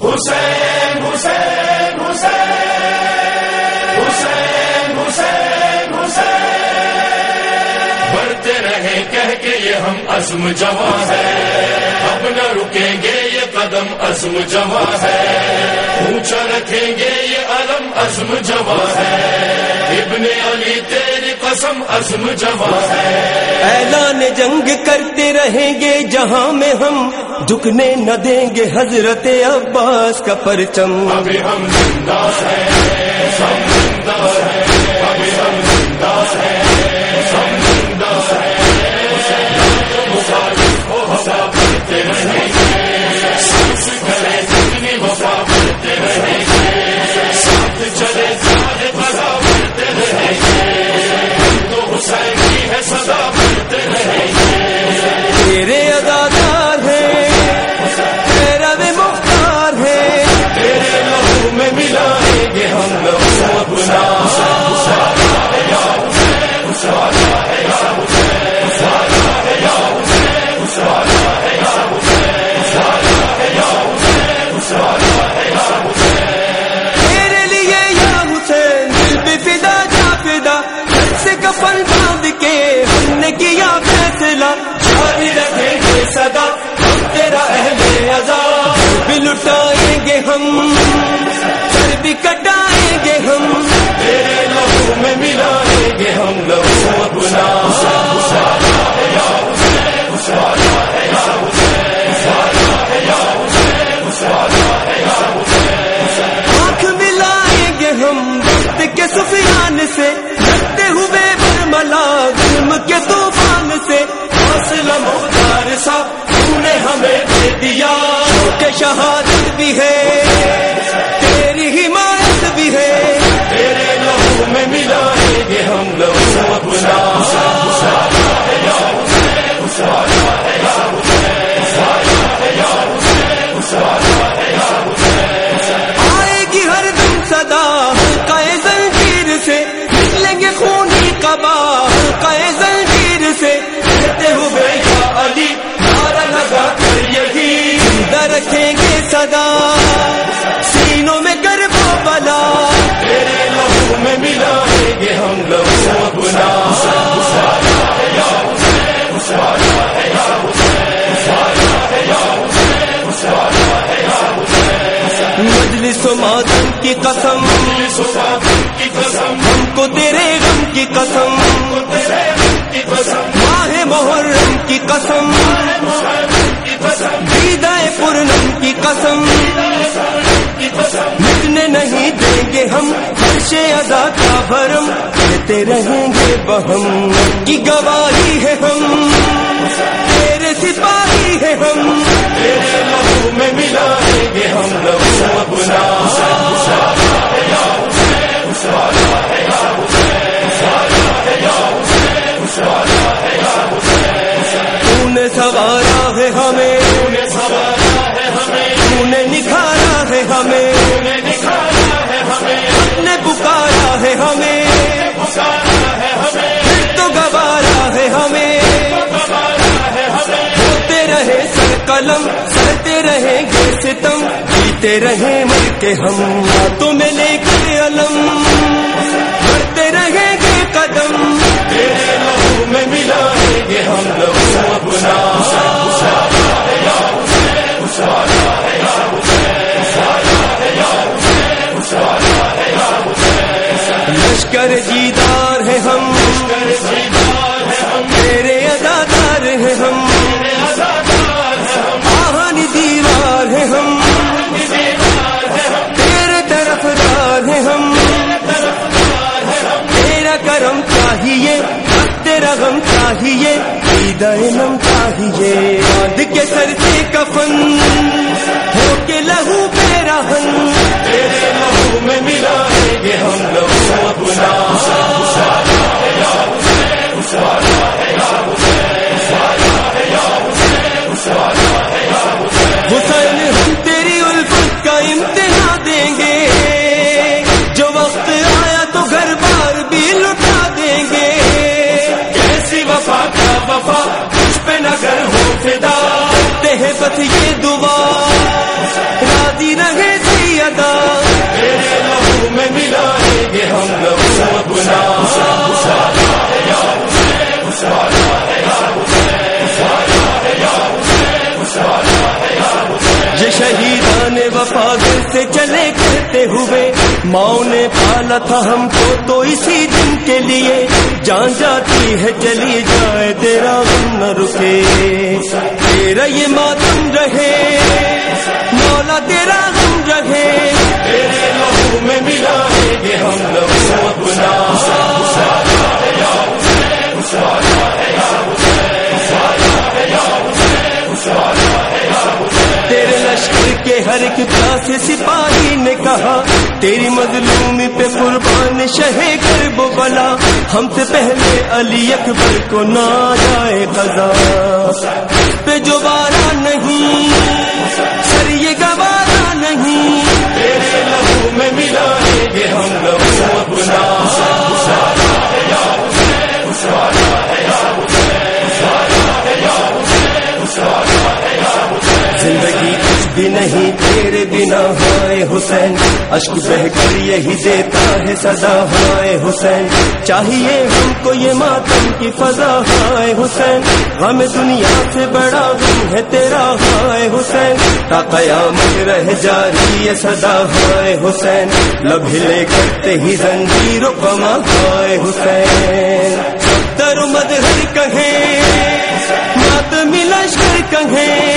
حسین حسین حسین حسین حسین حسین۔ بڑھتے رہیں کہہ کے یہ ہم عزم جوان ہے۔ اب نہ رکیں گے یہ قدم عزم جوان ہے۔ اونچا رکھیں گے یہ علم عزم جوان ہے۔ ابن علی تیری قسم عزم جوان ہے۔ اعلان جنگ کرتے رہیں گے جہاں میں ہم۔ جھکنے نہ دیں گے حضرت عباس کا پرچم۔ ابھی ہم زندہ ہیں۔ ہم زندہ ہیں۔ ابھی ہم زندہ ہیں۔ شہادت بھی ہے۔ قسم کی قسم ہم کو تیرے غم کی قسم، ماہ محرم کی قسم کی قسم عیدائے پورنم کی قسم، مٹنے نہیں دیں گے ہم فرش ادا کا بھرم دیتے رہیں گے بہم، کی گواہی ہے ہم، تیرے سپاہی ہے ہم، تیرے لہو میں ملائیں گے ہم لوگ اپنا۔ ہمیں۔ نے نے پکارا ہے ہمیں۔ پھر تو گوارا ہے ہمیں۔ ہوتے رہے سر قلم سہتے رہیں گے ستم۔ جیتے رہیں مر کے ہم تمہیں لے کر علم۔ بڑھتے رہیں گے قدم۔ تیرے میں ملائیں گے ہم لوگ اپنا ہم۔ تیرے طرف دار ہم۔ تیرا کرم چاہیے تیرا غم چاہیے ہم چاہیے۔ کے سر فاضل سے چلے کہتے ہوئے ماؤں نے پالا تھا ہم کو تو اسی دن کے لیے۔ جان جاتی ہے چلی جائے تیرا غم نہ رکے۔ تیرا یہ ماتم رہے۔ مولا تیرا غم رہے۔ تیرے لہو میں ملائیں گے ہم لوگ سے سپاہی نے کہا، تیری مظلومی پہ قربان شہ کر بلا۔ ہم سے پہلے علی اکبر کو نہ جائے قضا۔ پہ جو بارہ نہیں۔ حسین، اشک بہ کر یہی دیتا ہے سزا، ہائے حسین۔ چاہیے ہم کو یہ ماتم کی فضا، ہائے حسین۔ ہم دنیا سے بڑا غم ہے تیرا، ہائے حسین۔ تا قیامت رہ جاری یہ سدا ہائے حسین۔ لبھلے کرتے ہی زنجیر و کما ہائے حسین۔ در مدہر کہیں مات ملشکر کہیں۔